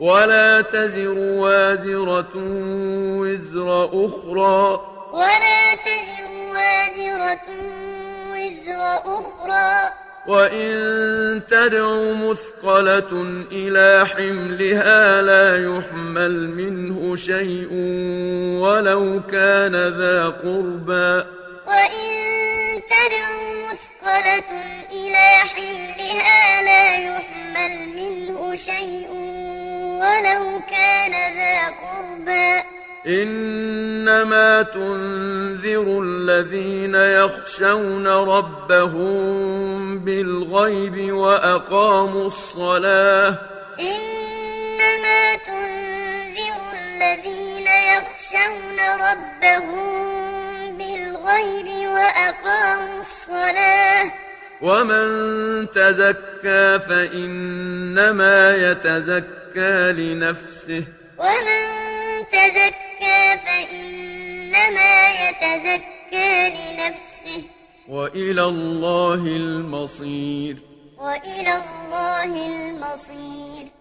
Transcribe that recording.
ولا تزر وازرة وزر أخرى. ولا تزر وازرة وزر أخرى. وإن تدع مثقلة إلى حملها لا يحمل منه شيء ولو كان ذا قربى. وإن تدع مثقلة ولو كان ذا قربى. إنما تنذر الذين يخشون ربهم بالغيب وأقاموا الصلاة. إنما تنذر الذين يخشون ربهم بالغيب وأقاموا الصلاة. ومن تزكى فإنما يتزكى لنفسه ومن تزكى فإنما يتزكى لنفسه وإلى الله المصير وإلى الله المصير